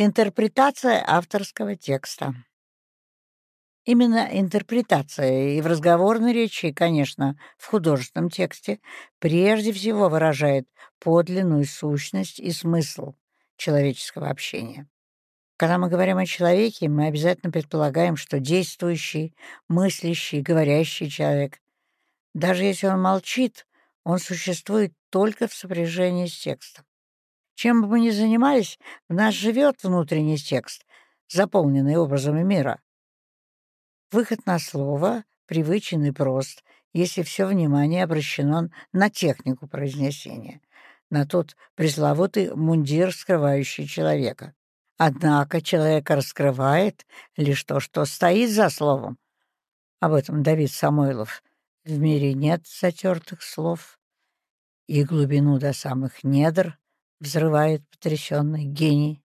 Интерпретация авторского текста. Именно интерпретация и в разговорной речи, и, конечно, в художественном тексте прежде всего выражает подлинную сущность и смысл человеческого общения. Когда мы говорим о человеке, мы обязательно предполагаем, что действующий, мыслящий, говорящий человек, даже если он молчит, он существует только в сопряжении с текстом. Чем бы мы ни занимались, в нас живет внутренний текст, заполненный образами мира. Выход на слово привычен и прост, если все внимание обращено на технику произнесения, на тот пресловутый мундир, скрывающий человека. Однако человека раскрывает лишь то, что стоит за словом. Об этом Давид Самойлов. В мире нет затертых слов, и глубину до самых недр взрывает потрясенный гений.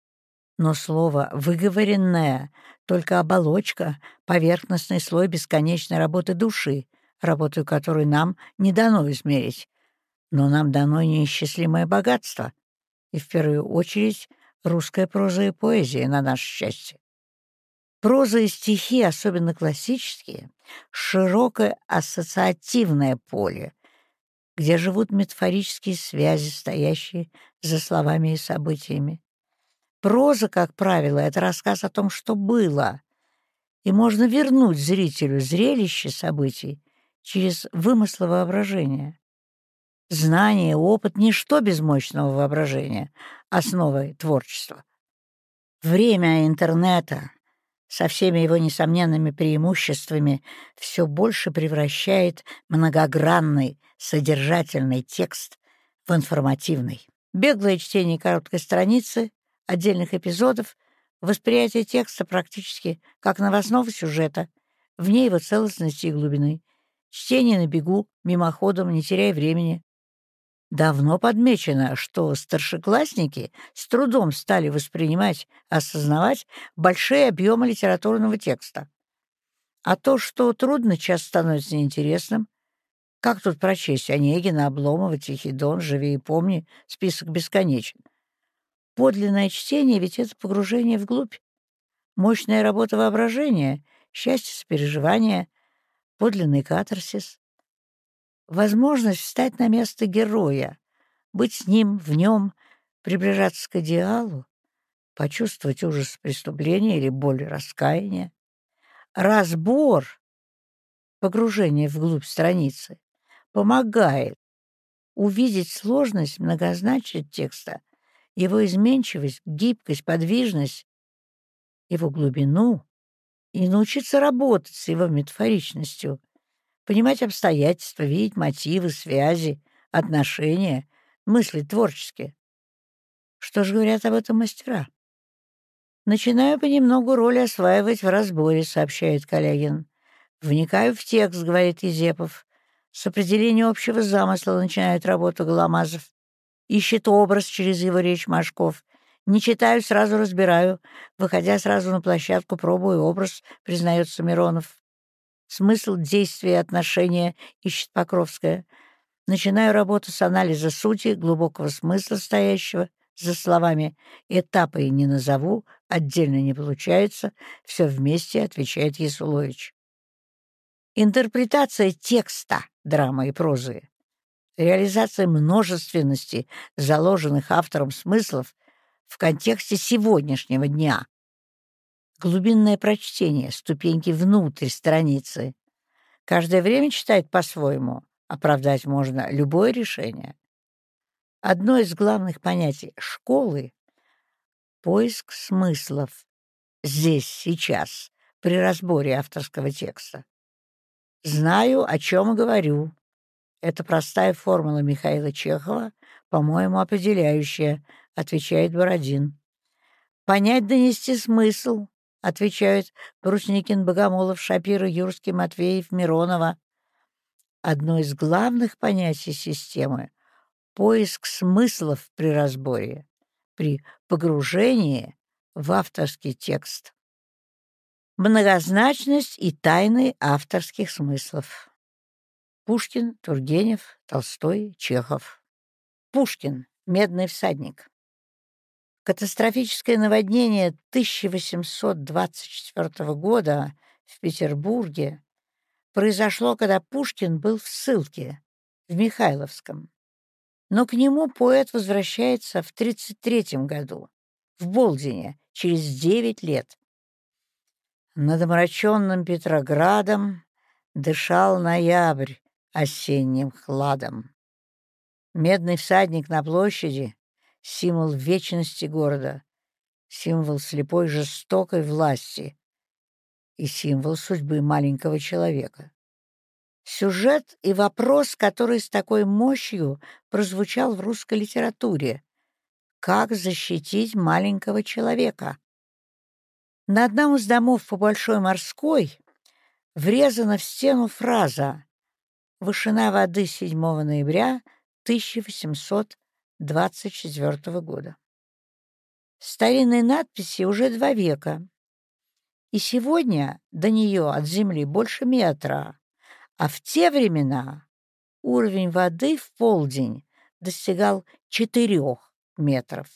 Но слово «выговоренное» — только оболочка, поверхностный слой бесконечной работы души, работу которой нам не дано измерить. Но нам дано неисчислимое богатство, и в первую очередь русская проза и поэзия на наше счастье. Проза и стихи, особенно классические, широкое ассоциативное поле, где живут метафорические связи, стоящие за словами и событиями. Проза, как правило, это рассказ о том, что было, и можно вернуть зрителю зрелище событий через вымыслы воображения. Знание, опыт — ничто без мощного воображения, основой творчества. Время интернета со всеми его несомненными преимуществами все больше превращает многогранный содержательный текст в информативный. Беглое чтение короткой страницы, отдельных эпизодов, восприятие текста практически как новостного сюжета, вне его целостности и глубины, чтение на бегу, мимоходом, не теряя времени, Давно подмечено, что старшеклассники с трудом стали воспринимать, осознавать большие объемы литературного текста. А то, что трудно, часто становится неинтересным. Как тут прочесть Онегина, Обломова, Тихий Дон, «Живи и помни», список бесконечен. Подлинное чтение ведь это погружение вглубь. Мощная работа воображения, счастье сопереживания, подлинный катарсис возможность встать на место героя, быть с ним, в нем, приближаться к идеалу, почувствовать ужас преступления или боль раскаяния. Разбор, погружение вглубь страницы, помогает увидеть сложность, многозначность текста, его изменчивость, гибкость, подвижность, его глубину и научиться работать с его метафоричностью, понимать обстоятельства, видеть мотивы, связи, отношения, мысли творческие. Что же говорят об этом мастера? «Начинаю понемногу роль осваивать в разборе», — сообщает Калягин. «Вникаю в текст», — говорит Изепов. С определения общего замысла начинает работу Голомазов. Ищет образ через его речь Машков. Не читаю, сразу разбираю. Выходя сразу на площадку, пробую образ, признается Миронов. Смысл действия и отношения ищет Покровская. Начинаю работу с анализа сути, глубокого смысла стоящего за словами «этапы не назову», «отдельно не получается», «все вместе», отвечает Ясулович. Интерпретация текста драмы и прозы, реализация множественности заложенных автором смыслов в контексте сегодняшнего дня, глубинное прочтение, ступеньки внутрь страницы. Каждое время читает по-своему. Оправдать можно любое решение. Одно из главных понятий школы — поиск смыслов здесь, сейчас, при разборе авторского текста. «Знаю, о чем говорю». Это простая формула Михаила Чехова, по-моему, определяющая, отвечает Бородин. Понять, донести смысл отвечают Брусникин, Богомолов, Шапира, Юрский, Матвеев, Миронова. Одно из главных понятий системы — поиск смыслов при разборе, при погружении в авторский текст. Многозначность и тайны авторских смыслов. Пушкин, Тургенев, Толстой, Чехов. Пушкин. Медный всадник. Катастрофическое наводнение 1824 года в Петербурге произошло, когда Пушкин был в ссылке в Михайловском. Но к нему поэт возвращается в 1933 году, в Болдине, через 9 лет. Над омраченным Петроградом дышал ноябрь осенним хладом. Медный всадник на площади — символ вечности города, символ слепой жестокой власти и символ судьбы маленького человека. Сюжет и вопрос, который с такой мощью прозвучал в русской литературе. Как защитить маленького человека? На одном из домов по Большой Морской врезана в стену фраза «Вышина воды 7 ноября 1824 года». Старинной надписи уже два века, и сегодня до нее от земли больше метра. А в те времена уровень воды в полдень достигал четырех метров.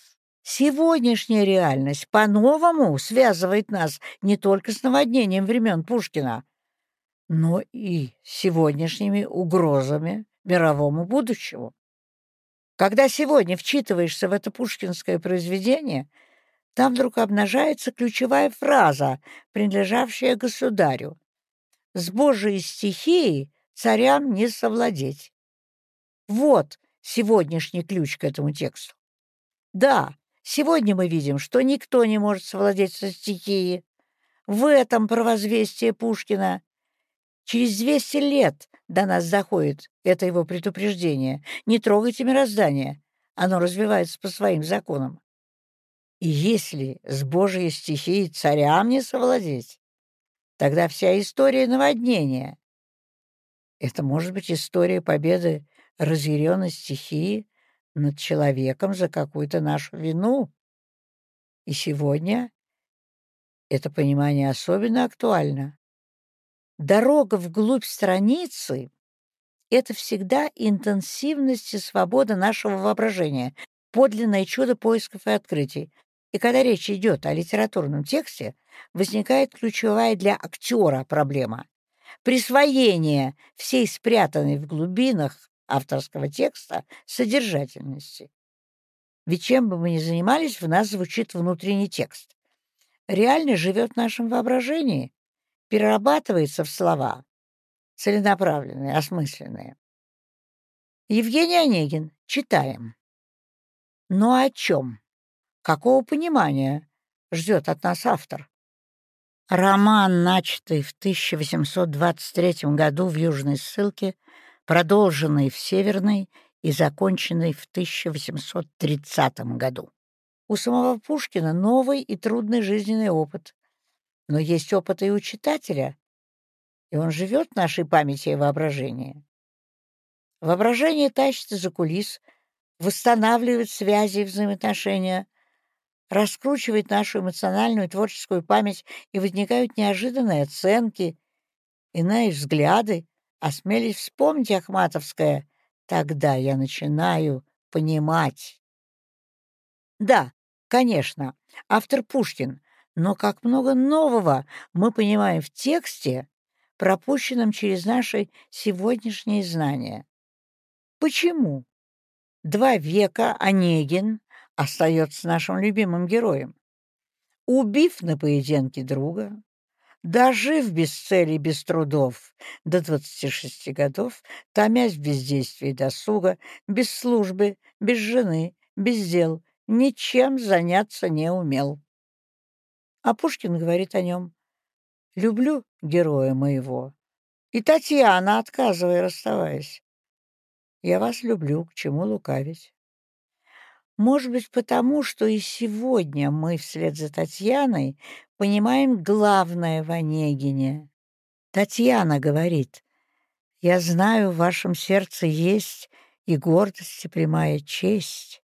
Сегодняшняя реальность по-новому связывает нас не только с наводнением времен Пушкина, но и сегодняшними угрозами мировому будущему. Когда сегодня вчитываешься в это пушкинское произведение, там вдруг обнажается ключевая фраза, принадлежавшая государю с Божией стихией царям не совладеть. Вот сегодняшний ключ к этому тексту. Да, сегодня мы видим, что никто не может совладеть со стихией. В этом провозвестие Пушкина. Через 200 лет до нас заходит это его предупреждение. Не трогайте мироздание, оно развивается по своим законам. И если с Божьей стихией царям не совладеть, Тогда вся история наводнения. Это может быть история победы разъяренной стихии над человеком за какую-то нашу вину. И сегодня это понимание особенно актуально. Дорога вглубь страницы — это всегда интенсивность и свобода нашего воображения, подлинное чудо поисков и открытий. И когда речь идет о литературном тексте, возникает ключевая для актера проблема — присвоение всей спрятанной в глубинах авторского текста содержательности. Ведь чем бы мы ни занимались, в нас звучит внутренний текст. Реально живет в нашем воображении, перерабатывается в слова, целенаправленные, осмысленные. Евгений Онегин. Читаем. Но о чем? Какого понимания ждет от нас автор? Роман, начатый в 1823 году в Южной ссылке, продолженный в Северной и законченный в 1830 году. У самого Пушкина новый и трудный жизненный опыт. Но есть опыт и у читателя, и он живет в нашей памяти и воображении. Воображение тащится за кулис, восстанавливает связи и взаимоотношения, раскручивает нашу эмоциональную и творческую память, и возникают неожиданные оценки, иные взгляды. Осмелись вспомнить Ахматовское, тогда я начинаю понимать. Да, конечно, автор Пушкин, но как много нового мы понимаем в тексте, пропущенном через наши сегодняшние знания. Почему? Два века Онегин остается нашим любимым героем. Убив на поединке друга, дожив без цели, без трудов до 26 годов, томясь в бездействии досуга, без службы, без жены, без дел, ничем заняться не умел. А Пушкин говорит о нем «Люблю героя моего». И Татьяна, отказывая, расставаясь. «Я вас люблю, к чему лукавить». Может быть, потому, что и сегодня мы вслед за Татьяной понимаем главное в Онегине. Татьяна говорит, «Я знаю, в вашем сердце есть и гордость, и прямая честь».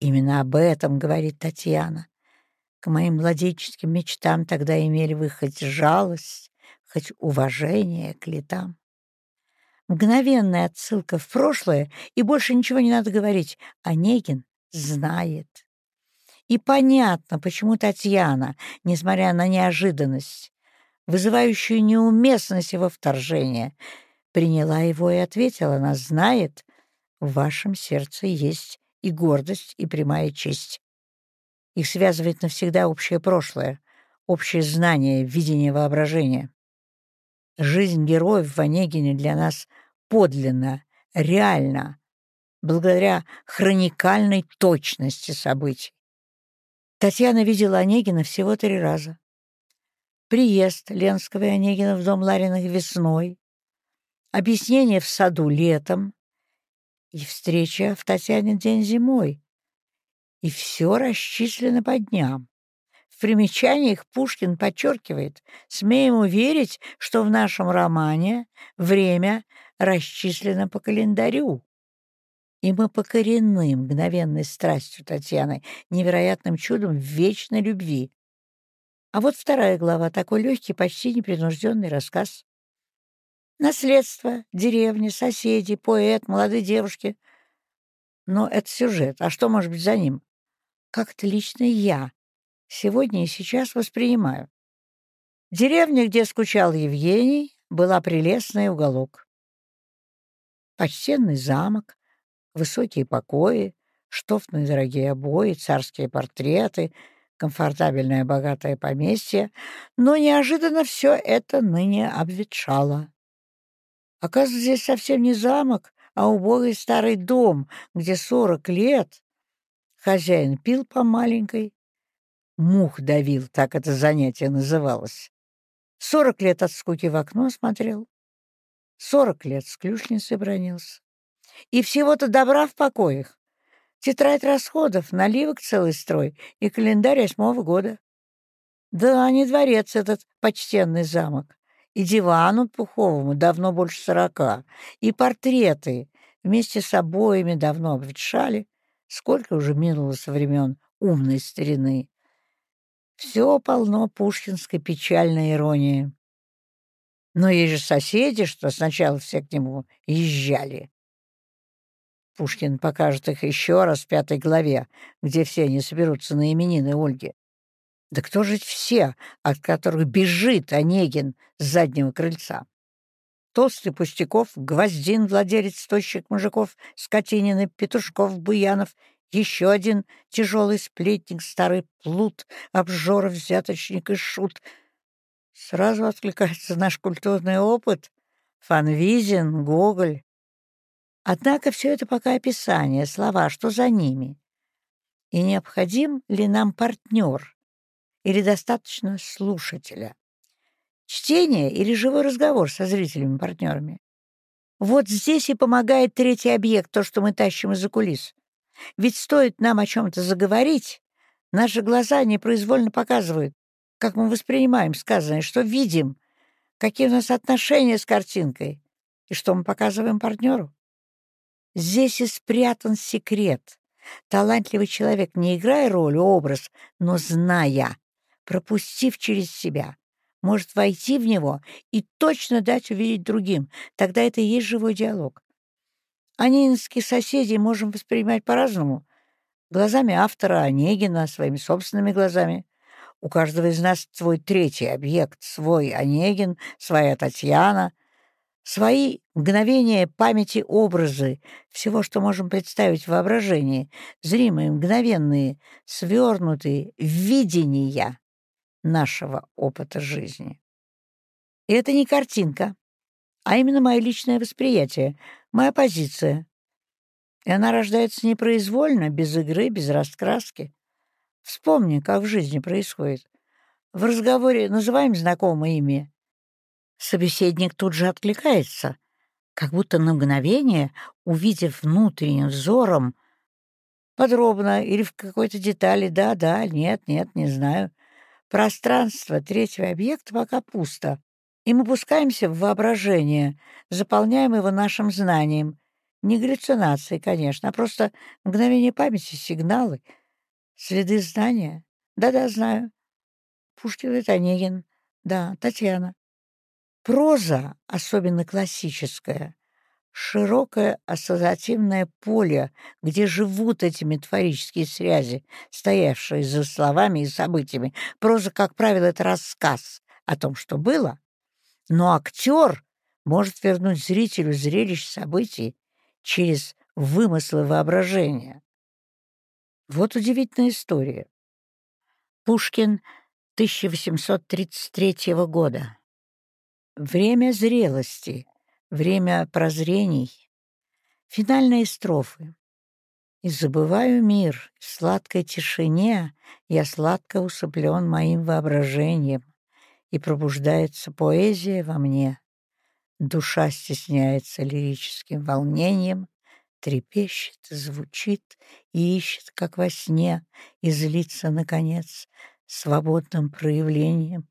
Именно об этом говорит Татьяна. К моим младенческим мечтам тогда имели вы хоть жалость, хоть уважение к летам. Мгновенная отсылка в прошлое, и больше ничего не надо говорить. Онегин знает. И понятно, почему Татьяна, несмотря на неожиданность, вызывающую неуместность его вторжения, приняла его и ответила, она знает, в вашем сердце есть и гордость, и прямая честь. Их связывает навсегда общее прошлое, общее знание, видение воображения. Жизнь героев в Онегине для нас подлинна, реальна, благодаря хроникальной точности событий. Татьяна видела Онегина всего три раза. Приезд Ленского и Онегина в дом Лариных весной, объяснение в саду летом и встреча в Татьянин день зимой. И все расчислено по дням. В примечаниях Пушкин подчеркивает, смеем уверить, что в нашем романе время расчислено по календарю. И мы покорены мгновенной страстью Татьяны, невероятным чудом вечной любви. А вот вторая глава, такой легкий, почти непринужденный рассказ. Наследство, деревня, соседи, поэт, молодые девушки. Но это сюжет. А что может быть за ним? Как это лично я сегодня и сейчас воспринимаю. Деревня, где скучал Евгений, была прелестный уголок. Почтенный замок, высокие покои, штофные дорогие обои, царские портреты, комфортабельное богатое поместье, но неожиданно все это ныне обветшало. Оказывается, здесь совсем не замок, а убогий старый дом, где сорок лет хозяин пил по маленькой, мух давил, так это занятие называлось. Сорок лет от скуки в окно смотрел, сорок лет с ключницей бронился. И всего-то добра в покоях. Тетрадь расходов, наливок целый строй и календарь восьмого года. Да, не дворец этот почтенный замок. И дивану Пуховому давно больше сорока, и портреты вместе с обоями давно обветшали. Сколько уже минуло со времен умной старины. Все полно пушкинской печальной иронии. Но есть же соседи, что сначала все к нему езжали. Пушкин покажет их еще раз в пятой главе, где все они соберутся на именины Ольги. Да кто же все, от которых бежит Онегин с заднего крыльца? Толстый Пустяков, Гвоздин, владелец тощих мужиков, Скотинин, Петушков, Буянов, еще один тяжелый сплетник, старый плут, обжоров, взяточник и шут. Сразу откликается наш культурный опыт. Фанвизин, Гоголь. Однако все это пока описание, слова, что за ними. И необходим ли нам партнер? или достаточно слушателя? Чтение или живой разговор со зрителями-партнерами? Вот здесь и помогает третий объект, то, что мы тащим из-за кулис. Ведь стоит нам о чем-то заговорить, наши глаза непроизвольно показывают, как мы воспринимаем сказанное, что видим, какие у нас отношения с картинкой и что мы показываем партнеру. Здесь и спрятан секрет. Талантливый человек, не играя роль, образ, но зная, пропустив через себя, может войти в него и точно дать увидеть другим. Тогда это и есть живой диалог. Онегинских соседей можем воспринимать по-разному. Глазами автора Онегина, своими собственными глазами. У каждого из нас свой третий объект, свой Онегин, своя Татьяна, свои мгновения памяти, образы, всего, что можем представить в воображении, зримые, мгновенные, свернутые, видения нашего опыта жизни. И это не картинка, а именно мое личное восприятие, моя позиция. И она рождается непроизвольно, без игры, без раскраски. Вспомни, как в жизни происходит. В разговоре называем знакомое имя. Собеседник тут же откликается, как будто на мгновение, увидев внутренним взором, подробно или в какой-то детали «да, да, нет, нет, не знаю», Пространство третьего объекта пока пусто, и мы пускаемся в воображение, заполняем его нашим знанием. Не галлюцинации, конечно, а просто мгновение памяти, сигналы, следы знания. Да-да, знаю. Пушкин и Онегин. Да, Татьяна. Проза, особенно классическая, широкое ассоциативное поле, где живут эти метафорические связи, стоявшие за словами и событиями. Проза, как правило, это рассказ о том, что было, но актер может вернуть зрителю зрелищ событий через вымыслы воображения. Вот удивительная история. Пушкин 1833 года. Время зрелости, время прозрений, финальные строфы. И забываю мир, в сладкой тишине я сладко усыплен моим воображением, и пробуждается поэзия во мне. Душа стесняется лирическим волнением, трепещет, звучит и ищет, как во сне, и злится, наконец, свободным проявлением.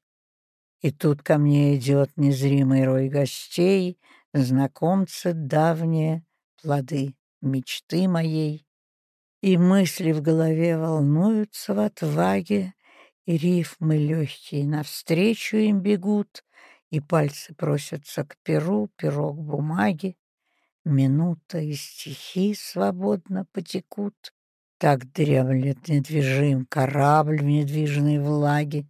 И тут ко мне идет незримый рой гостей, знакомцы давние, плоды мечты моей. И мысли в голове волнуются в отваге, и рифмы легкие навстречу им бегут, и пальцы просятся к перу, пирог бумаги. Минута и стихи свободно потекут. Так дремлет недвижим корабль в недвижной влаге.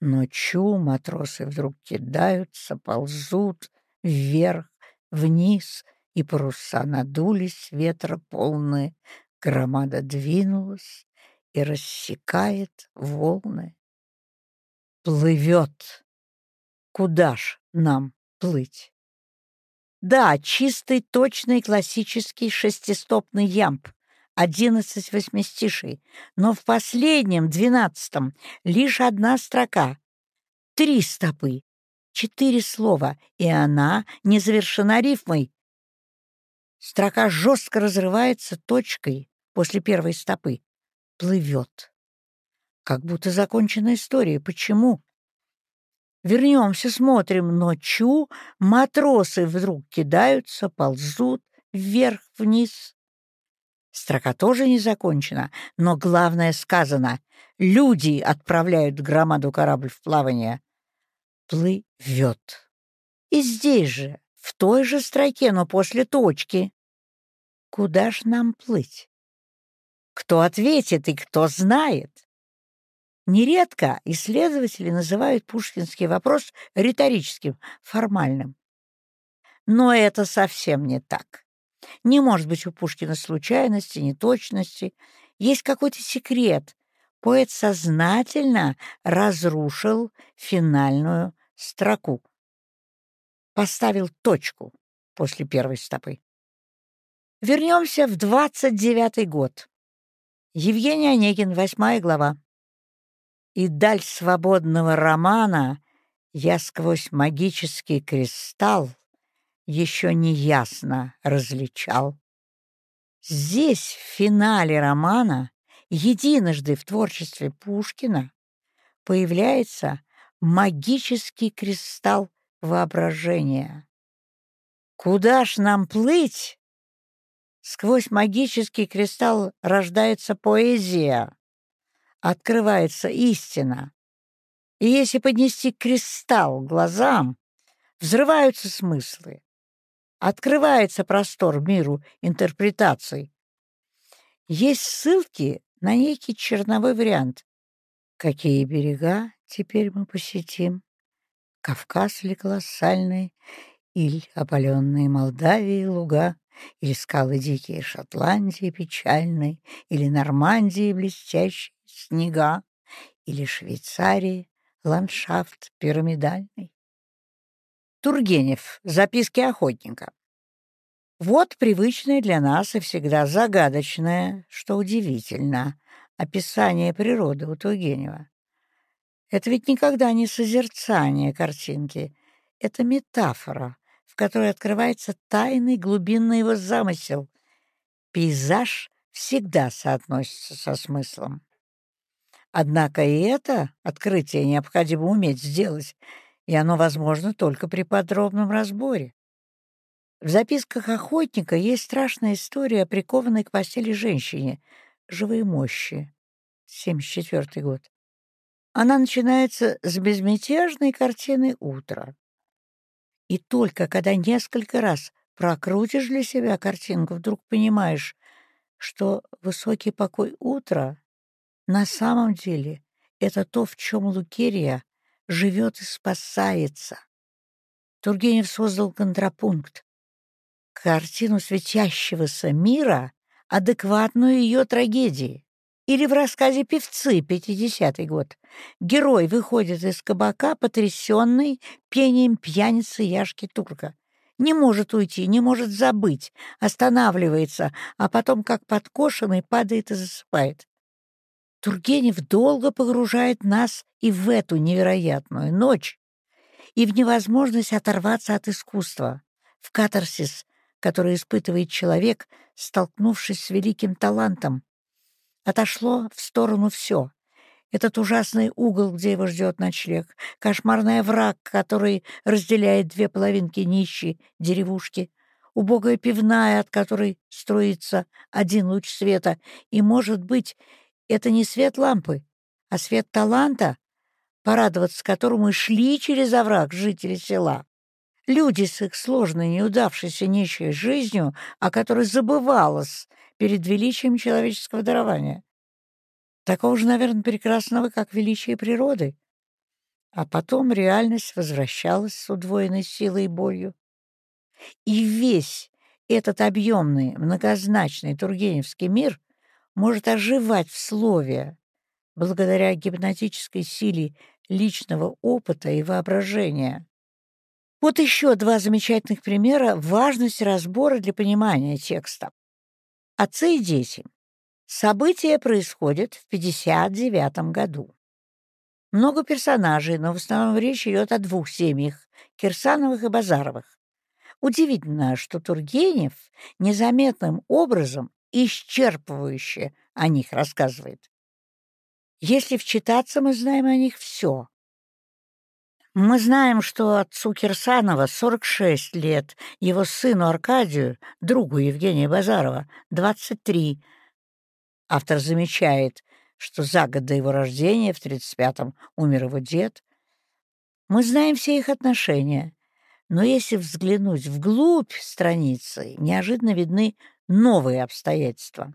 Ночью матросы вдруг кидаются, ползут вверх, вниз, и паруса надулись, ветра полные. Громада двинулась и рассекает волны. Плывет. Куда ж нам плыть? Да, чистый, точный, классический шестистопный ямб — одиннадцать восьмистишей, но в последнем, двенадцатом, лишь одна строка. Три стопы, четыре слова, и она не завершена рифмой. Строка жестко разрывается точкой после первой стопы. Плывет. Как будто закончена история. Почему? Вернемся, смотрим. Ночью матросы вдруг кидаются, ползут вверх-вниз. Строка тоже не закончена, но главное сказано. Люди отправляют громаду корабль в плавание. Плывет. И здесь же, в той же строке, но после точки. Куда ж нам плыть? Кто ответит и кто знает? Нередко исследователи называют пушкинский вопрос риторическим, формальным. Но это совсем не так. Не может быть у Пушкина случайности, неточности. Есть какой-то секрет. Поэт сознательно разрушил финальную строку. Поставил точку после первой стопы. Вернемся в 29 год. Евгений Онегин, восьмая глава. И даль свободного романа я сквозь магический кристалл еще не ясно различал. Здесь, в финале романа, единожды в творчестве Пушкина появляется магический кристалл воображения. Куда ж нам плыть? Сквозь магический кристалл рождается поэзия, открывается истина. И если поднести кристалл глазам, взрываются смыслы открывается простор миру интерпретаций. Есть ссылки на некий черновой вариант. Какие берега теперь мы посетим? Кавказ ли колоссальный, или опаленные Молдавии луга, или скалы дикие Шотландии печальной, или Нормандии блестящие снега, или Швейцарии ландшафт пирамидальный. Тургенев. Записки охотника. Вот привычное для нас и всегда загадочное, что удивительно, описание природы у Тургенева. Это ведь никогда не созерцание картинки, это метафора, в которой открывается тайный глубинный его замысел. Пейзаж всегда соотносится со смыслом. Однако и это открытие необходимо уметь сделать — и оно возможно только при подробном разборе. В записках охотника есть страшная история о прикованной к постели женщине, живой мощи, 74 год. Она начинается с безмятежной картины утра. И только когда несколько раз Прокрутишь для себя картинку, вдруг понимаешь, что высокий покой утра на самом деле это то, в чем Лукерия живет и спасается. Тургенев создал контрапункт. Картину светящегося мира, адекватную ее трагедии. Или в рассказе «Певцы» 50-й год. Герой выходит из кабака, потрясенный пением пьяницы Яшки Турка. Не может уйти, не может забыть, останавливается, а потом, как подкошенный, падает и засыпает. Тургенев долго погружает нас и в эту невероятную ночь, и в невозможность оторваться от искусства, в катарсис, который испытывает человек, столкнувшись с великим талантом. Отошло в сторону все. Этот ужасный угол, где его ждет ночлег, кошмарный враг, который разделяет две половинки нищей деревушки, убогая пивная, от которой струится один луч света, и, может быть, это не свет лампы, а свет таланта, порадоваться которому и шли через овраг жители села. Люди с их сложной, неудавшейся нищей жизнью, о которой забывалось перед величием человеческого дарования. Такого же, наверное, прекрасного, как величие природы. А потом реальность возвращалась с удвоенной силой и болью. И весь этот объемный, многозначный Тургеневский мир может оживать в слове, благодаря гипнотической силе личного опыта и воображения. Вот еще два замечательных примера важности разбора для понимания текста. Отцы и дети. События происходят в 59 году. Много персонажей, но в основном речь идет о двух семьях — Кирсановых и Базаровых. Удивительно, что Тургенев незаметным образом исчерпывающе о них рассказывает. Если вчитаться, мы знаем о них все. Мы знаем, что отцу Кирсанова 46 лет, его сыну Аркадию, другу Евгения Базарова, 23. Автор замечает, что за год до его рождения, в 35-м, умер его дед. Мы знаем все их отношения, но если взглянуть вглубь страницы, неожиданно видны новые обстоятельства.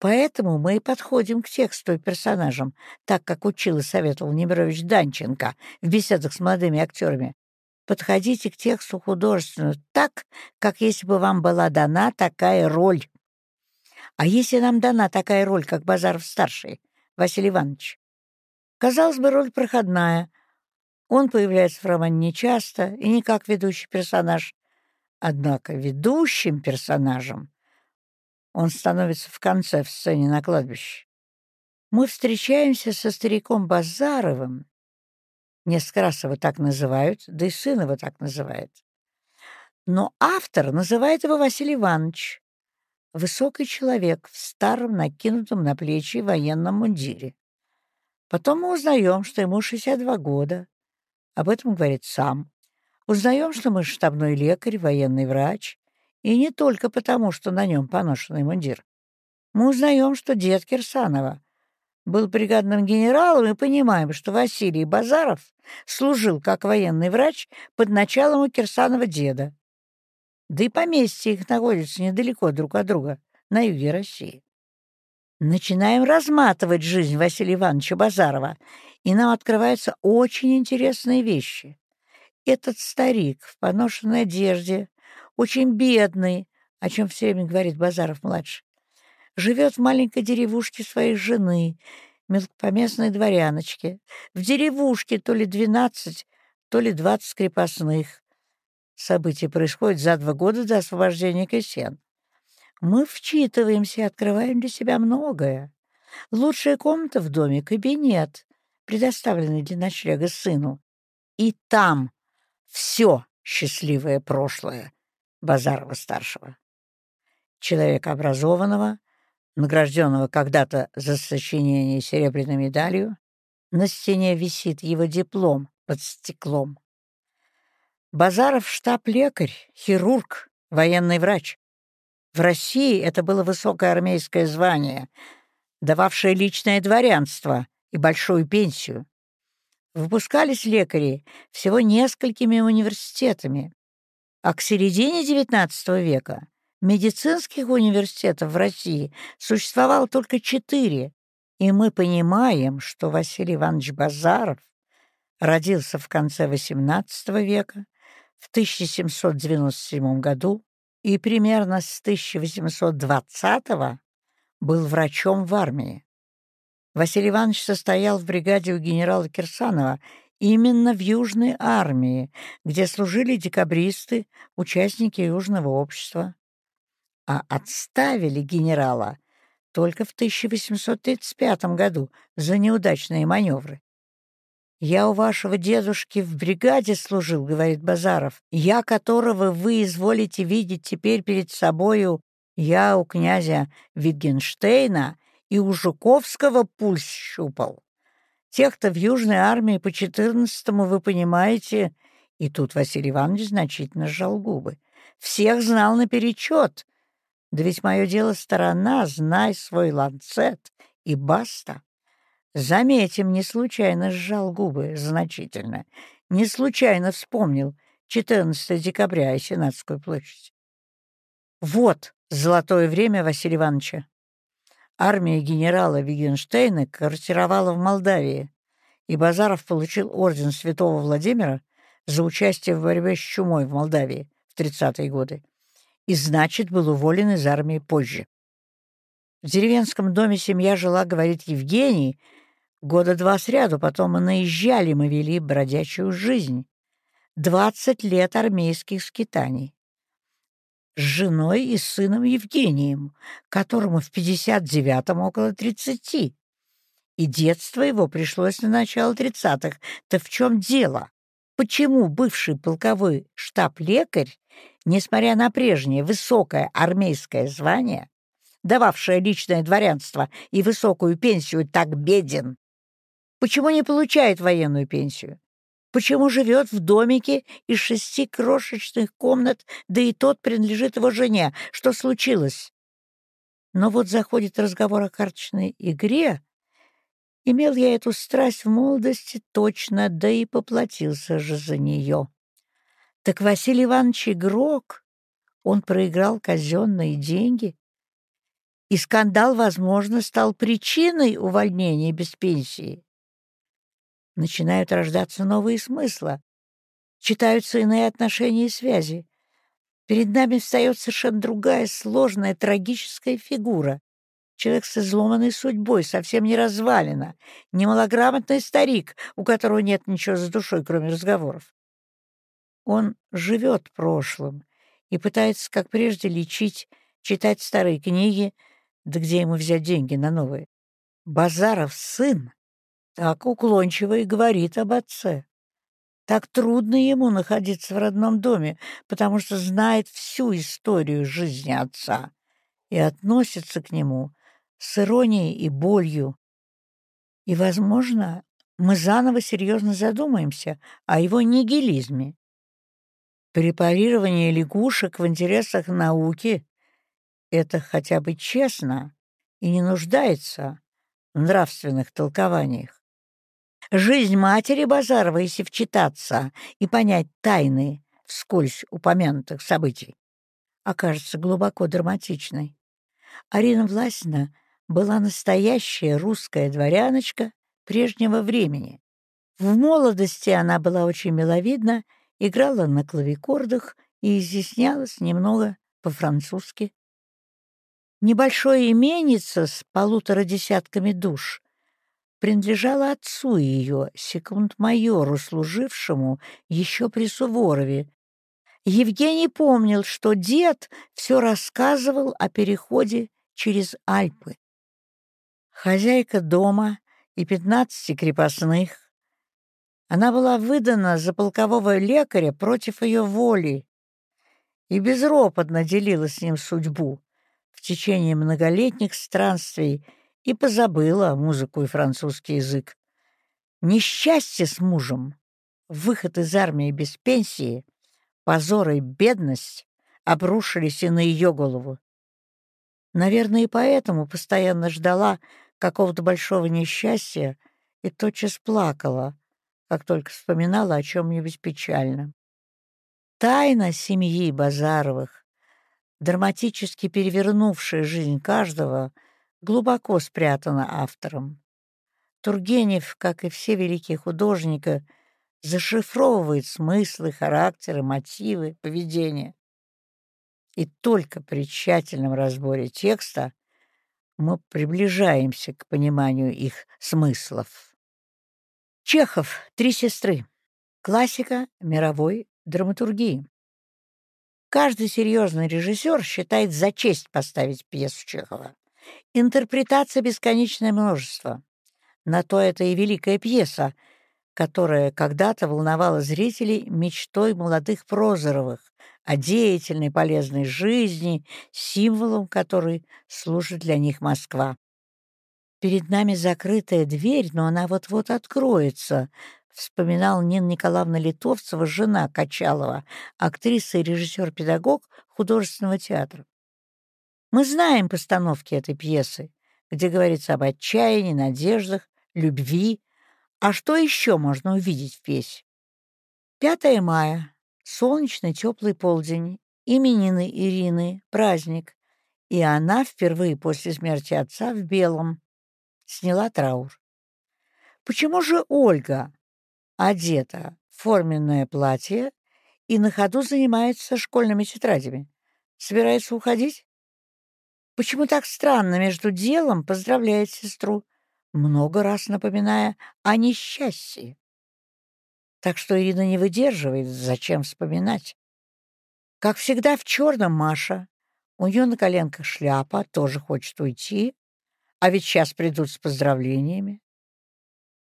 Поэтому мы и подходим к тексту и персонажам, так как учил и советовал Немирович Данченко в беседах с молодыми актерами. Подходите к тексту художественно так, как если бы вам была дана такая роль. А если нам дана такая роль, как Базаров-старший, Василий Иванович? Казалось бы, роль проходная. Он появляется в романе нечасто и не как ведущий персонаж. Однако ведущим персонажем он становится в конце в сцене на кладбище. Мы встречаемся со стариком Базаровым. Несколько раз его так называют, да и сын его так называет. Но автор называет его Василий Иванович. Высокий человек в старом, накинутом на плечи военном мундире. Потом мы узнаем, что ему 62 года. Об этом говорит сам. Узнаем, что мы штабной лекарь, военный врач, и не только потому, что на нем поношенный мундир. Мы узнаем, что дед Кирсанова был бригадным генералом и понимаем, что Василий Базаров служил как военный врач под началом у Кирсанова деда. Да и поместье их находится недалеко друг от друга, на юге России. Начинаем разматывать жизнь Василия Ивановича Базарова, и нам открываются очень интересные вещи. Этот старик в поношенной одежде, очень бедный, о чем все время говорит Базаров-младший, живет в маленькой деревушке своей жены, мелкопоместной дворяночке. В деревушке то ли двенадцать, то ли двадцать крепостных. События происходят за два года до освобождения крестьян. Мы вчитываемся и открываем для себя многое. Лучшая комната в доме — кабинет, предоставленный для ночлега сыну. И там все счастливое прошлое Базарова-старшего. Человека образованного, награжденного когда-то за сочинение серебряной медалью, на стене висит его диплом под стеклом. Базаров — штаб-лекарь, хирург, военный врач. В России это было высокое армейское звание, дававшее личное дворянство и большую пенсию. Выпускались лекари всего несколькими университетами, А к середине XIX века медицинских университетов в России существовало только четыре, и мы понимаем, что Василий Иванович Базаров родился в конце XVIII века, в 1797 году и примерно с 1820 был врачом в армии. Василий Иванович состоял в бригаде у генерала Кирсанова именно в Южной армии, где служили декабристы, участники Южного общества. А отставили генерала только в 1835 году за неудачные маневры. «Я у вашего дедушки в бригаде служил», — говорит Базаров, «я, которого вы изволите видеть теперь перед собою, я у князя Витгенштейна и у Жуковского пульс щупал. Тех-то в Южной армии по четырнадцатому, вы понимаете...» И тут Василий Иванович значительно сжал губы. «Всех знал наперечет. Да ведь мое дело сторона, знай свой ланцет, и баста». Заметим, не случайно сжал губы значительно, не случайно вспомнил 14 декабря и Сенатскую площадь. Вот золотое время Василия Ивановича. Армия генерала Вигенштейна квартировала в Молдавии, и Базаров получил орден святого Владимира за участие в борьбе с чумой в Молдавии в 30-е годы, и, значит, был уволен из армии позже. В деревенском доме семья жила, говорит Евгений, года два сряду, потом мы наезжали, мы вели бродячую жизнь. Двадцать лет армейских скитаний с женой и сыном Евгением, которому в 59-м около 30. И детство его пришлось на начало 30-х. Да в чем дело? Почему бывший полковой штаб-лекарь, несмотря на прежнее высокое армейское звание, дававшее личное дворянство и высокую пенсию, так беден? Почему не получает военную пенсию? Почему живет в домике из шести крошечных комнат, да и тот принадлежит его жене? Что случилось? Но вот заходит разговор о карточной игре. Имел я эту страсть в молодости точно, да и поплатился же за нее. Так Василий Иванович игрок, он проиграл казенные деньги. И скандал, возможно, стал причиной увольнения без пенсии начинают рождаться новые смыслы, читаются иные отношения и связи. Перед нами встает совершенно другая, сложная, трагическая фигура. Человек с изломанной судьбой, совсем не развалина, не малограмотный старик, у которого нет ничего за душой, кроме разговоров. Он живет прошлым и пытается, как прежде, лечить, читать старые книги, да где ему взять деньги на новые. Базаров сын так уклончиво и говорит об отце. Так трудно ему находиться в родном доме, потому что знает всю историю жизни отца и относится к нему с иронией и болью. И, возможно, мы заново серьезно задумаемся о его нигилизме. Препарирование лягушек в интересах науки — это хотя бы честно и не нуждается в нравственных толкованиях. Жизнь матери Базарова, если вчитаться и понять тайны вскользь упомянутых событий, окажется глубоко драматичной. Арина Власина была настоящая русская дворяночка прежнего времени. В молодости она была очень миловидна, играла на клавикордах и изъяснялась немного по-французски. Небольшое именица с полутора десятками душ принадлежала отцу ее, секунд-майору, служившему еще при Суворове. Евгений помнил, что дед все рассказывал о переходе через Альпы. Хозяйка дома и пятнадцати крепостных. Она была выдана за полкового лекаря против ее воли и безропотно делила с ним судьбу в течение многолетних странствий и позабыла музыку и французский язык. Несчастье с мужем, выход из армии без пенсии, позор и бедность обрушились и на ее голову. Наверное, и поэтому постоянно ждала какого-то большого несчастья и тотчас плакала, как только вспоминала о чем-нибудь печальном. Тайна семьи Базаровых, драматически перевернувшая жизнь каждого, глубоко спрятана автором. Тургенев, как и все великие художники, зашифровывает смыслы, характеры, мотивы, поведение. И только при тщательном разборе текста мы приближаемся к пониманию их смыслов. Чехов «Три сестры». Классика мировой драматургии. Каждый серьезный режиссер считает за честь поставить пьесу Чехова. Интерпретация бесконечное множество. На то это и великая пьеса, которая когда-то волновала зрителей мечтой молодых Прозоровых о деятельной полезной жизни, символом которой служит для них Москва. «Перед нами закрытая дверь, но она вот-вот откроется», вспоминал Нина Николаевна Литовцева, жена Качалова, актриса и режиссер-педагог художественного театра. Мы знаем постановки этой пьесы, где говорится об отчаянии, надеждах, любви, а что еще можно увидеть в пьесе? 5 мая. Солнечный теплый полдень. Именины Ирины. Праздник. И она впервые после смерти отца в белом. Сняла траур. Почему же Ольга одета в форменное платье и на ходу занимается школьными тетрадями? Собирается уходить? Почему так странно между делом поздравляет сестру, много раз напоминая о несчастье. Так что Ирина не выдерживает, зачем вспоминать. Как всегда в черном Маша. У нее на коленках шляпа, тоже хочет уйти, а ведь сейчас придут с поздравлениями.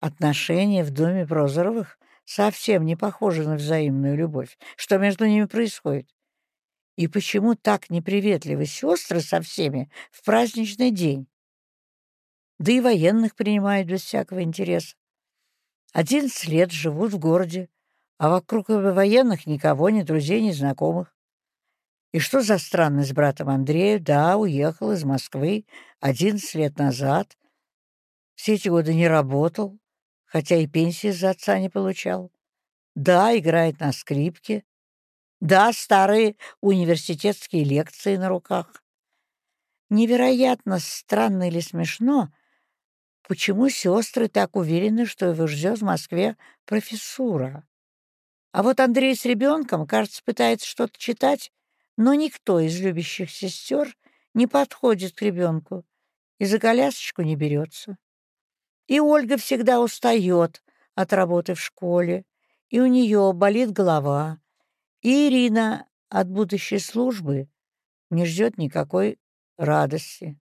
Отношения в доме Прозоровых совсем не похожи на взаимную любовь. Что между ними происходит? И почему так неприветливы сестры со всеми в праздничный день? да и военных принимают без всякого интереса. Одиннадцать лет живут в городе, а вокруг военных никого, ни друзей, ни знакомых. И что за странность с братом Андрея? Да, уехал из Москвы одиннадцать лет назад. Все эти годы не работал, хотя и пенсии за отца не получал. Да, играет на скрипке. Да, старые университетские лекции на руках. Невероятно странно или смешно, Почему сестры так уверены, что его ждет в Москве профессура? А вот Андрей с ребенком, кажется, пытается что-то читать, но никто из любящих сестер не подходит к ребенку и за колясочку не берется. И Ольга всегда устает от работы в школе, и у нее болит голова, и Ирина от будущей службы не ждет никакой радости.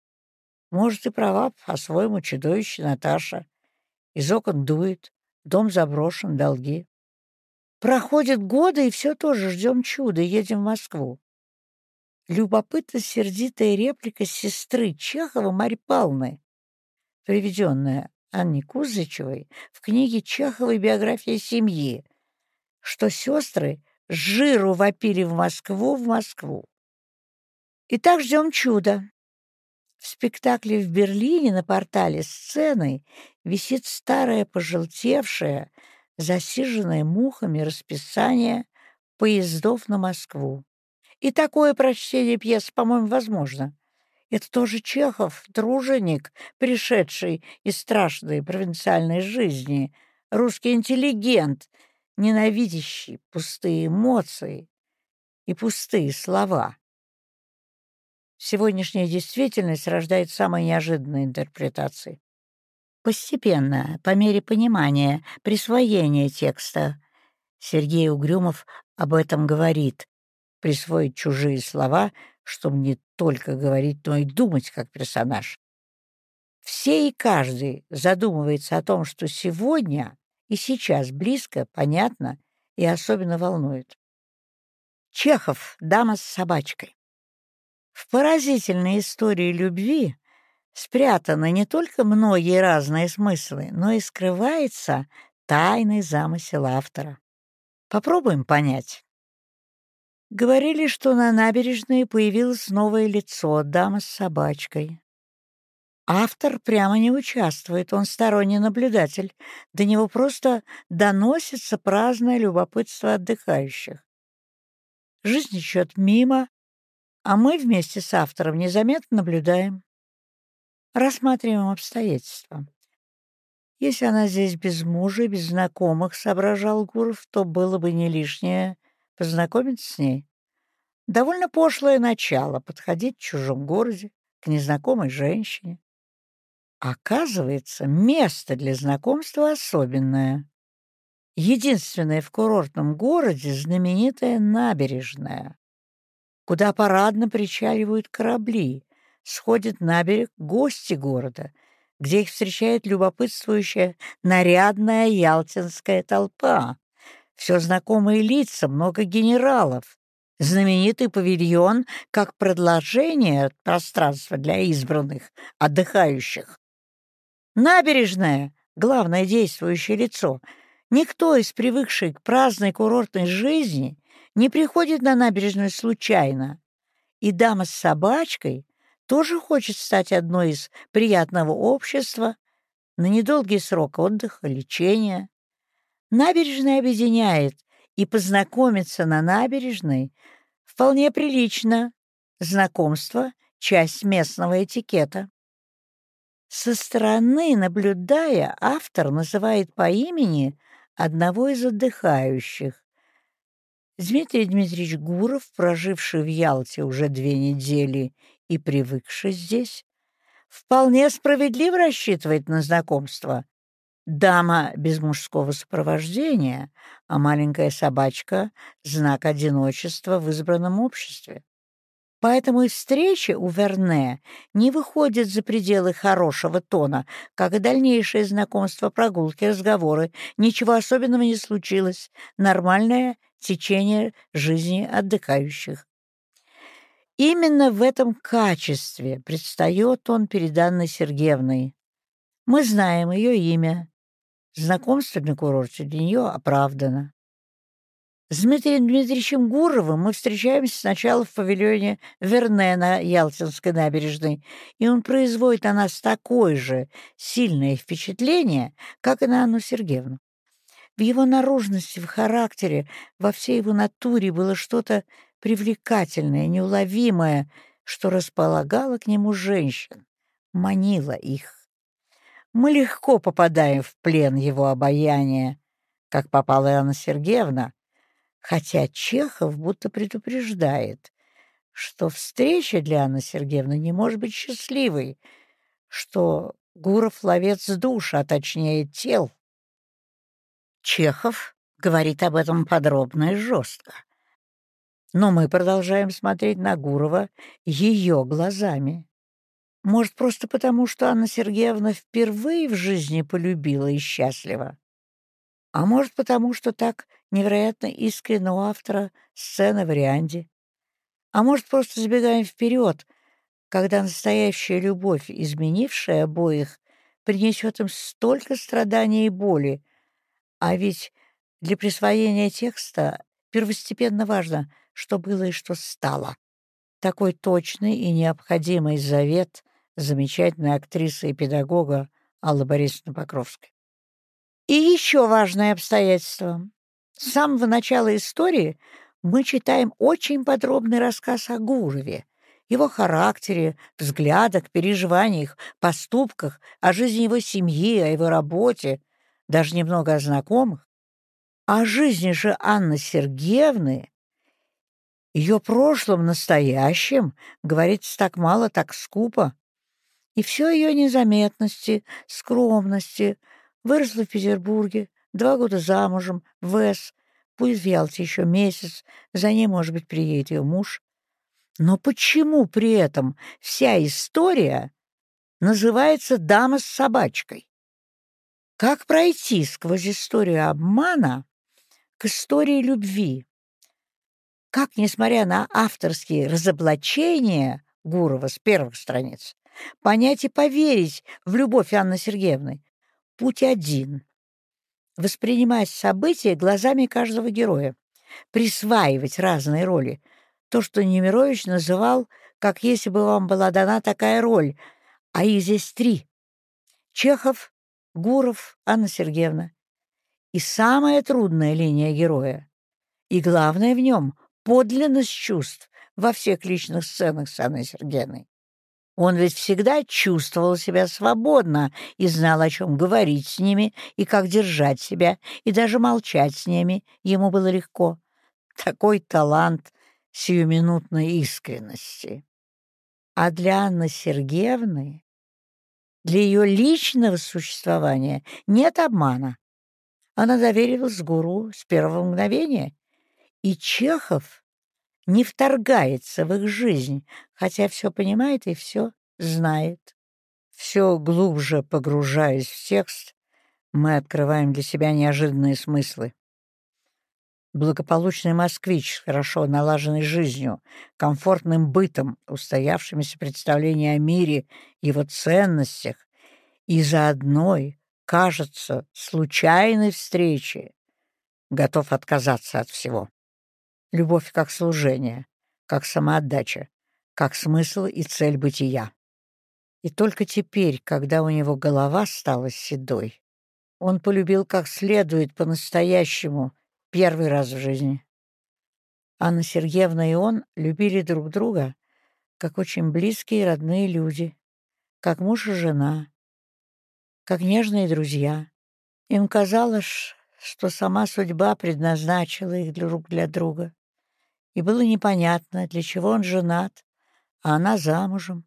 Может, и права, по-своему чудовище Наташа. Из окон дует, дом заброшен, долги. Проходят годы, и все тоже ждем чуда, едем в Москву. Любопытно сердитая реплика сестры Чехова Марьи Павловны, приведенная Анне Кузычевой в книге Чеховой «Биография семьи», что сестры жиру вопили в Москву, в Москву. Итак, ждем чуда. В спектакле в Берлине на портале сцены висит старое пожелтевшее, засиженное мухами расписание поездов на Москву. И такое прочтение пьес, по-моему, возможно. Это тоже Чехов, труженик, пришедший из страшной провинциальной жизни, русский интеллигент, ненавидящий пустые эмоции и пустые слова. Сегодняшняя действительность рождает самые неожиданные интерпретации. Постепенно, по мере понимания, присвоения текста, Сергей Угрюмов об этом говорит. Присвоить чужие слова, чтобы не только говорить, но и думать как персонаж. Все и каждый задумывается о том, что сегодня и сейчас близко, понятно и особенно волнует. Чехов «Дама с собачкой». В поразительной истории любви спрятаны не только многие разные смыслы, но и скрывается тайный замысел автора. Попробуем понять. Говорили, что на набережной появилось новое лицо, дама с собачкой. Автор прямо не участвует, он сторонний наблюдатель. До него просто доносится праздное любопытство отдыхающих. Жизнь течет мимо, а мы вместе с автором незаметно наблюдаем. Рассматриваем обстоятельства. Если она здесь без мужа, без знакомых, соображал Гуров, то было бы не лишнее познакомиться с ней. Довольно пошлое начало — подходить в чужом городе к незнакомой женщине. Оказывается, место для знакомства особенное. Единственное в курортном городе знаменитая набережная, куда парадно причаливают корабли, сходят на берег гости города, где их встречает любопытствующая нарядная ялтинская толпа. Все знакомые лица, много генералов. Знаменитый павильон как предложение пространства для избранных, отдыхающих. Набережная — главное действующее лицо. Никто из привыкших к праздной курортной жизни не приходит на набережную случайно. И дама с собачкой тоже хочет стать одной из приятного общества на недолгий срок отдыха, лечения. Набережная объединяет, и познакомиться на набережной вполне прилично. Знакомство — часть местного этикета. Со стороны, наблюдая, автор называет по имени одного из отдыхающих. Дмитрий Дмитриевич Гуров, проживший в Ялте уже две недели и привыкший здесь, вполне справедливо рассчитывает на знакомство. Дама без мужского сопровождения, а маленькая собачка — знак одиночества в избранном обществе. Поэтому и встреча у Верне не выходит за пределы хорошего тона, как и дальнейшее знакомство, прогулки, разговоры. Ничего особенного не случилось. Нормальное течение жизни отдыхающих. Именно в этом качестве предстает он перед Анной Сергеевной. Мы знаем ее имя. Знакомство на курорте для нее оправдано. С Дмитрием Дмитриевичем Гуровым мы встречаемся сначала в павильоне Верне на Ялтинской набережной, и он производит на нас такое же сильное впечатление, как и на Анну Сергеевну. В его наружности, в характере, во всей его натуре было что-то привлекательное, неуловимое, что располагало к нему женщин, манило их. Мы легко попадаем в плен его обаяния, как попала Анна Сергеевна, хотя Чехов будто предупреждает, что встреча для Анны Сергеевны не может быть счастливой, что Гуров — ловец душ, а точнее тел. Чехов говорит об этом подробно и жестко. Но мы продолжаем смотреть на Гурова ее глазами. Может, просто потому, что Анна Сергеевна впервые в жизни полюбила и счастлива. А может, потому, что так невероятно искренне у автора сцена в варианте. А может, просто забегаем вперед, когда настоящая любовь, изменившая обоих, принесет им столько страданий и боли. А ведь для присвоения текста первостепенно важно — что было и что стало. Такой точный и необходимый завет замечательной актрисы и педагога Аллы Борисовны Покровской. И еще важное обстоятельство. С самого начала истории мы читаем очень подробный рассказ о Гурове, его характере, взглядах, переживаниях, поступках, о жизни его семьи, о его работе, даже немного о знакомых. О жизни же Анны Сергеевны ее прошлом, настоящем, говорится так мало, так скупо. И все ее незаметности, скромности. Выросла в Петербурге, два года замужем, в С, пусть в Ялте еще месяц, за ней, может быть, приедет ее муж. Но почему при этом вся история называется «Дама с собачкой»? Как пройти сквозь историю обмана к истории любви? Как, несмотря на авторские разоблачения Гурова с первых страниц, понять и поверить в любовь Анны Сергеевны? Путь один — воспринимать события глазами каждого героя, присваивать разные роли. То, что Немирович называл, как если бы вам была дана такая роль, а их здесь три. Чехов, Гуров, Анна Сергеевна. И самая трудная линия героя. И главное в нем подлинность чувств во всех личных сценах с Анной Сергеевной. Он ведь всегда чувствовал себя свободно и знал, о чем говорить с ними и как держать себя, и даже молчать с ними ему было легко. Такой талант сиюминутной искренности. А для Анны Сергеевны, для ее личного существования нет обмана. Она доверилась гуру с первого мгновения, и Чехов не вторгается в их жизнь, хотя все понимает и все знает. Все глубже погружаясь в текст, мы открываем для себя неожиданные смыслы. Благополучный москвич с хорошо налаженной жизнью, комфортным бытом, устоявшимися представления о мире, его ценностях и за одной, кажется, случайной встречи готов отказаться от всего. Любовь как служение, как самоотдача, как смысл и цель бытия. И только теперь, когда у него голова стала седой, он полюбил как следует по-настоящему первый раз в жизни. Анна Сергеевна и он любили друг друга как очень близкие и родные люди, как муж и жена, как нежные друзья. Им казалось, что сама судьба предназначила их друг для друга и было непонятно, для чего он женат, а она замужем.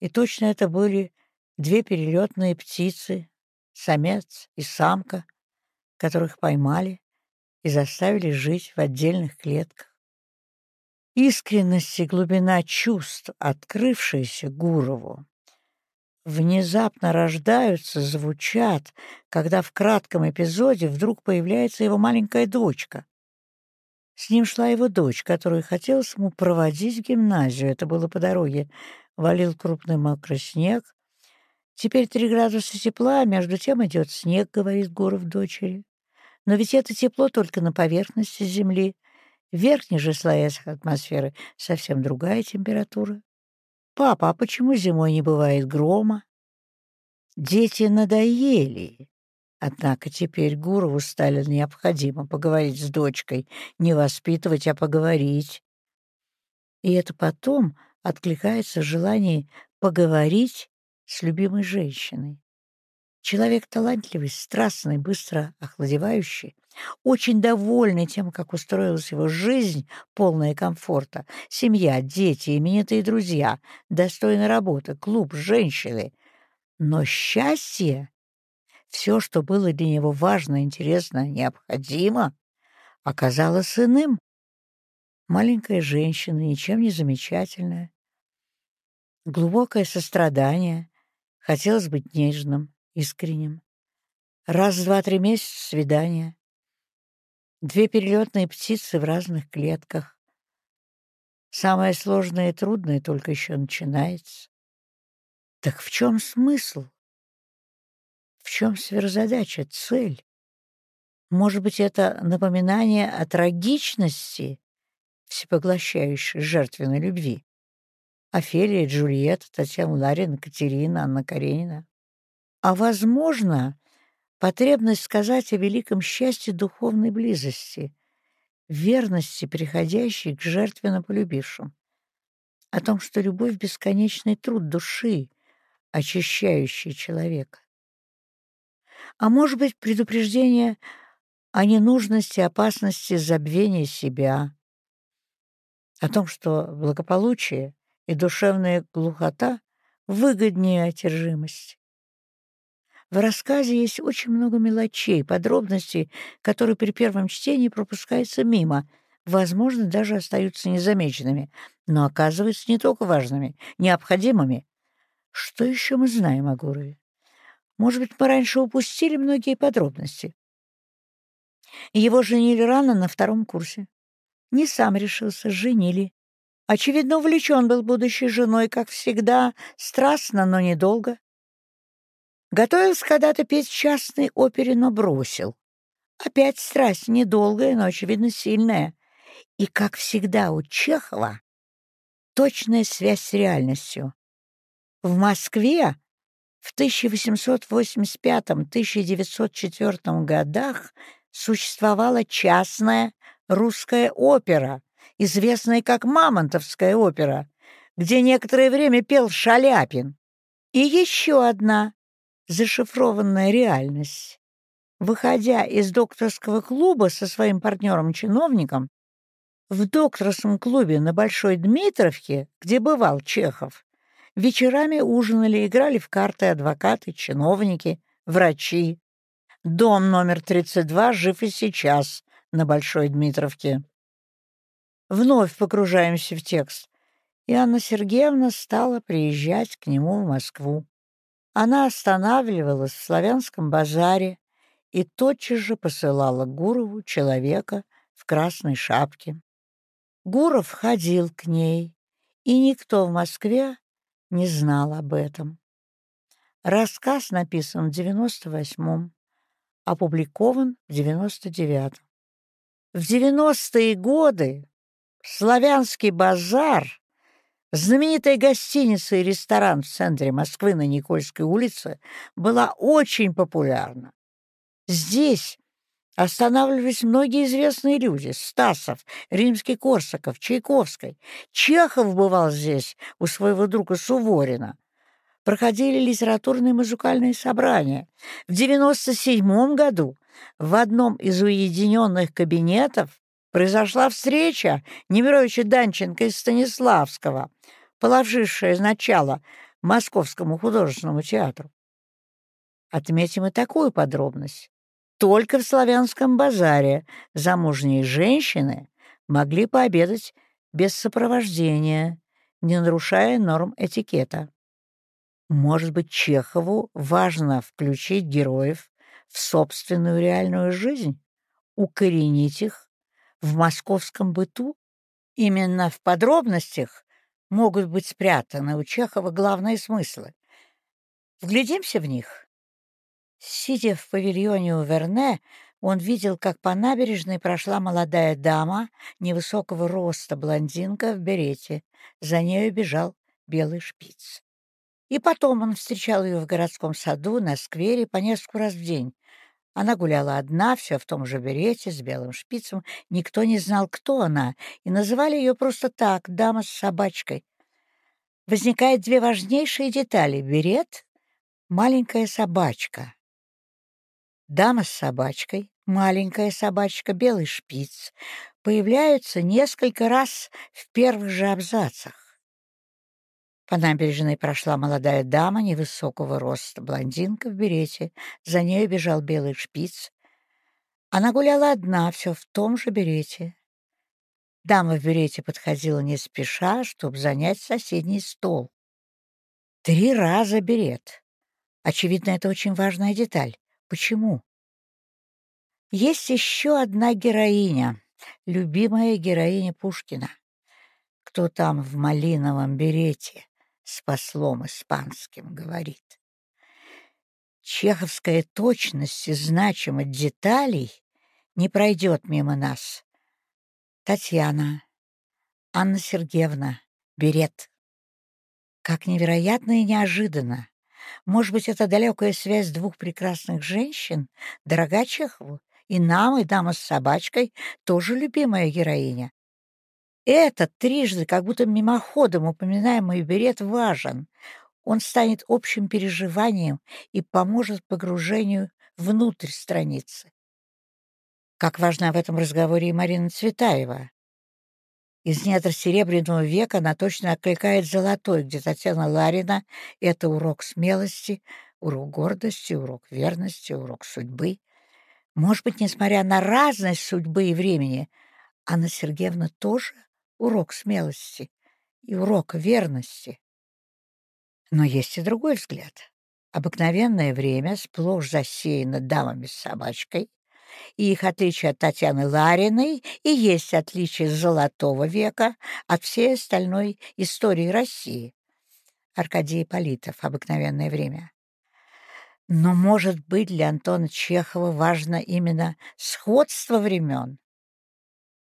И точно это были две перелетные птицы, самец и самка, которых поймали и заставили жить в отдельных клетках. Искренность и глубина чувств, открывшиеся Гурову, внезапно рождаются, звучат, когда в кратком эпизоде вдруг появляется его маленькая дочка. С ним шла его дочь, которую хотелось ему проводить в гимназию. Это было по дороге. Валил крупный мокрый снег. Теперь три градуса тепла, а между тем идет снег, говорит Гуров дочери. Но ведь это тепло только на поверхности Земли. В же слоях атмосферы совсем другая температура. «Папа, а почему зимой не бывает грома?» «Дети надоели. Однако теперь Гурову стало необходимо поговорить с дочкой, не воспитывать, а поговорить. И это потом откликается в желании поговорить с любимой женщиной. Человек талантливый, страстный, быстро охладевающий, очень довольный тем, как устроилась его жизнь, полная комфорта, семья, дети, именитые друзья, достойная работа, клуб, женщины. Но счастье все, что было для него важно, интересно, необходимо, оказалось иным. Маленькая женщина, ничем не замечательная. Глубокое сострадание, хотелось быть нежным, искренним. Раз в два-три месяца свидания. Две перелетные птицы в разных клетках. Самое сложное и трудное только еще начинается. Так в чем смысл? В чем сверхзадача, цель? Может быть, это напоминание о трагичности всепоглощающей жертвенной любви? Офелия, Джульетта, Татьяна Ларина, Катерина, Анна Каренина. А, возможно, потребность сказать о великом счастье духовной близости, верности, приходящей к жертвенно полюбившим, о том, что любовь — бесконечный труд души, очищающий человека а может быть, предупреждение о ненужности, опасности забвения себя, о том, что благополучие и душевная глухота выгоднее отержимости. В рассказе есть очень много мелочей, подробностей, которые при первом чтении пропускаются мимо, возможно, даже остаются незамеченными, но оказываются не только важными, необходимыми. Что еще мы знаем о Гурове? Может быть, мы раньше упустили многие подробности. Его женили рано на втором курсе. Не сам решился, женили. Очевидно, увлечен был будущей женой, как всегда, страстно, но недолго. Готовился когда-то петь частной опере, но бросил. Опять страсть недолгая, но, очевидно, сильная. И, как всегда у Чехова, точная связь с реальностью. В Москве в 1885-1904 годах существовала частная русская опера, известная как Мамонтовская опера, где некоторое время пел Шаляпин. И еще одна зашифрованная реальность. Выходя из докторского клуба со своим партнером-чиновником, в докторском клубе на Большой Дмитровке, где бывал Чехов, вечерами ужинали, играли в карты адвокаты, чиновники, врачи. Дом номер 32 жив и сейчас на Большой Дмитровке. Вновь погружаемся в текст, и Анна Сергеевна стала приезжать к нему в Москву. Она останавливалась в славянском базаре и тотчас же посылала Гурову человека в красной шапке. Гуров ходил к ней, и никто в Москве не знал об этом. Рассказ написан в 98-м, опубликован в 99-м. В 90-е годы Славянский базар, знаменитая гостиница и ресторан в центре Москвы на Никольской улице, была очень популярна. Здесь останавливались многие известные люди — Стасов, Римский-Корсаков, Чайковский. Чехов бывал здесь у своего друга Суворина. Проходили литературные и музыкальные собрания. В 97 году в одном из уединенных кабинетов произошла встреча Немировича Данченко и Станиславского, положившая начало Московскому художественному театру. Отметим и такую подробность. Только в славянском базаре замужние женщины могли пообедать без сопровождения, не нарушая норм этикета. Может быть, Чехову важно включить героев в собственную реальную жизнь, укоренить их в московском быту? Именно в подробностях могут быть спрятаны у Чехова главные смыслы. Вглядимся в них. Сидя в павильоне у Верне, он видел, как по набережной прошла молодая дама невысокого роста, блондинка в берете. За нею бежал белый шпиц. И потом он встречал ее в городском саду, на сквере по несколько раз в день. Она гуляла одна, все в том же берете, с белым шпицем. Никто не знал, кто она, и называли ее просто так, дама с собачкой. Возникают две важнейшие детали. Берет — маленькая собачка. Дама с собачкой, маленькая собачка, белый шпиц появляются несколько раз в первых же абзацах. По набережной прошла молодая дама невысокого роста, блондинка в берете. За ней бежал белый шпиц. Она гуляла одна, все в том же берете. Дама в берете подходила не спеша, чтобы занять соседний стол. Три раза берет. Очевидно, это очень важная деталь. Почему? Есть еще одна героиня, любимая героиня Пушкина. Кто там в малиновом берете? с послом испанским говорит. Чеховская точность и значимость деталей не пройдет мимо нас. Татьяна, Анна Сергеевна, берет. Как невероятно и неожиданно. Может быть, это далекая связь двух прекрасных женщин, дорога Чехову, и нам, и дама с собачкой, тоже любимая героиня. Этот трижды, как будто мимоходом упоминаемый берет, важен. Он станет общим переживанием и поможет погружению внутрь страницы. Как важна в этом разговоре и Марина Цветаева. Из недр Серебряного века она точно окликает золотой, где Татьяна Ларина — это урок смелости, урок гордости, урок верности, урок судьбы. Может быть, несмотря на разность судьбы и времени, Анна Сергеевна тоже урок смелости и урок верности. Но есть и другой взгляд. Обыкновенное время сплошь засеяно дамами с собачкой, и их отличие от Татьяны Лариной и есть отличие Золотого века от всей остальной истории России. Аркадий Политов «Обыкновенное время». Но, может быть, для Антона Чехова важно именно сходство времен,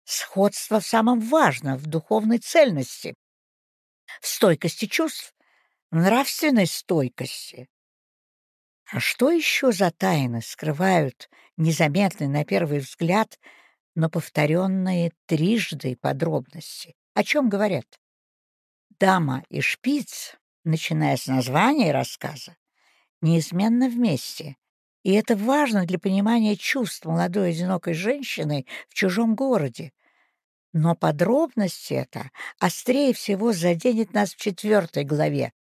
Сходство в самом важном, в духовной цельности, в стойкости чувств, в нравственной стойкости. А что еще за тайны скрывают незаметный на первый взгляд но повторенные трижды подробности. О чем говорят? Дама и шпиц, начиная с названия рассказа, неизменно вместе, и это важно для понимания чувств молодой одинокой женщины в чужом городе. Но подробности это острее всего заденет нас в четвертой главе.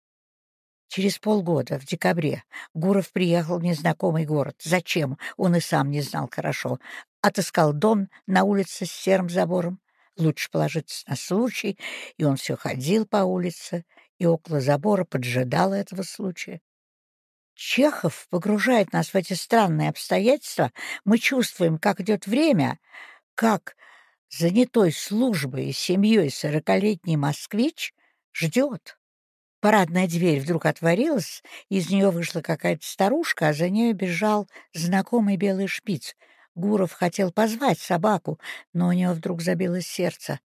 Через полгода, в декабре, Гуров приехал в незнакомый город. Зачем? Он и сам не знал хорошо. Отыскал дом на улице с серым забором. Лучше положиться на случай, и он все ходил по улице и около забора поджидал этого случая. Чехов погружает нас в эти странные обстоятельства. Мы чувствуем, как идет время, как занятой службой и семьей сорокалетний москвич ждет. Парадная дверь вдруг отворилась, из нее вышла какая-то старушка, а за нею бежал знакомый белый шпиц. Гуров хотел позвать собаку, но у него вдруг забилось сердце,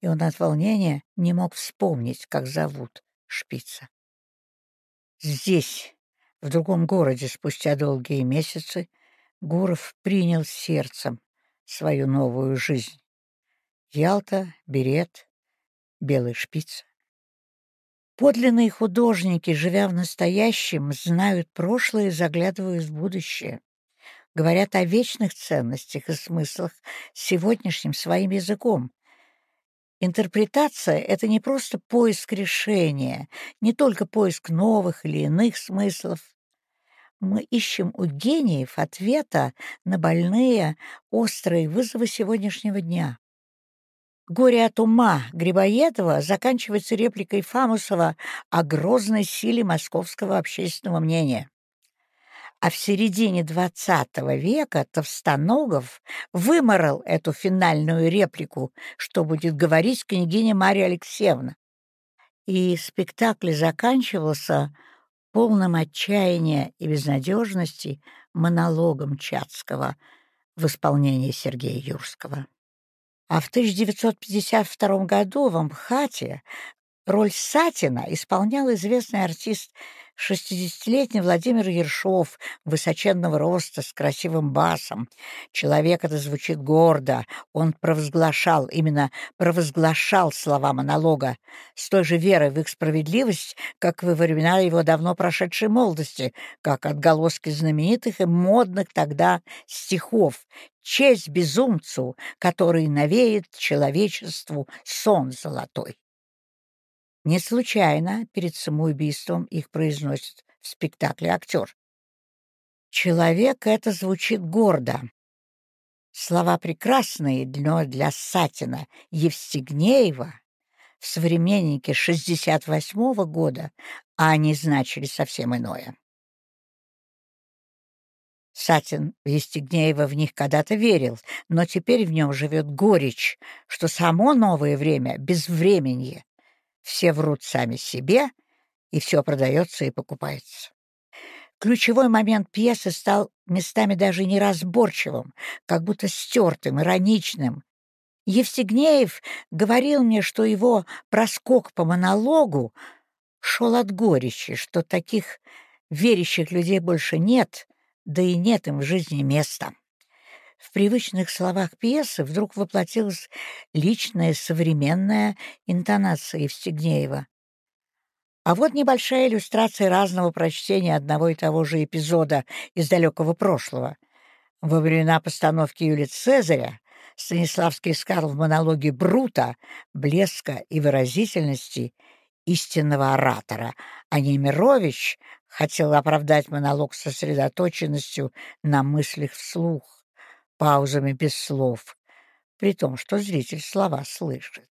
и он от волнения не мог вспомнить, как зовут шпица. Здесь, в другом городе, спустя долгие месяцы, Гуров принял сердцем свою новую жизнь. Ялта, берет, белый шпиц. Подлинные художники, живя в настоящем, знают прошлое и заглядывают в будущее. Говорят о вечных ценностях и смыслах сегодняшним своим языком. Интерпретация — это не просто поиск решения, не только поиск новых или иных смыслов. Мы ищем у гениев ответа на больные, острые вызовы сегодняшнего дня. «Горе от ума» Грибоедова заканчивается репликой Фамусова о грозной силе московского общественного мнения. А в середине XX века Товстоногов выморал эту финальную реплику, что будет говорить княгиня Мария Алексеевна. И спектакль заканчивался полным отчаяния и безнадежности монологом Чацкого в исполнении Сергея Юрского. А в 1952 году в Амхате роль Сатина исполнял известный артист 60-летний Владимир Ершов, высоченного роста, с красивым басом. Человек это звучит гордо. Он провозглашал, именно провозглашал слова монолога с той же верой в их справедливость, как во времена его давно прошедшей молодости, как отголоски знаменитых и модных тогда стихов. Честь безумцу, который навеет человечеству сон золотой. Не случайно перед самоубийством их произносит в спектакле актер. Человек это звучит гордо. Слова прекрасные, но для Сатина Евстигнеева в «Современнике» 68-го года, а они значили совсем иное. Сатин Евстигнеева в них когда-то верил, но теперь в нем живет горечь, что само новое время — безвременье, все врут сами себе, и все продается и покупается. Ключевой момент пьесы стал местами даже неразборчивым, как будто стертым, ироничным. Евстигнеев говорил мне, что его проскок по монологу шел от горечи, что таких верящих людей больше нет, да и нет им в жизни места. В привычных словах пьесы вдруг воплотилась личная современная интонация Евстигнеева. А вот небольшая иллюстрация разного прочтения одного и того же эпизода из далекого прошлого. Во времена постановки Юлия Цезаря Станиславский искал в монологе Брута блеска и выразительности истинного оратора, а Немирович хотел оправдать монолог сосредоточенностью на мыслях вслух паузами без слов, при том, что зритель слова слышит.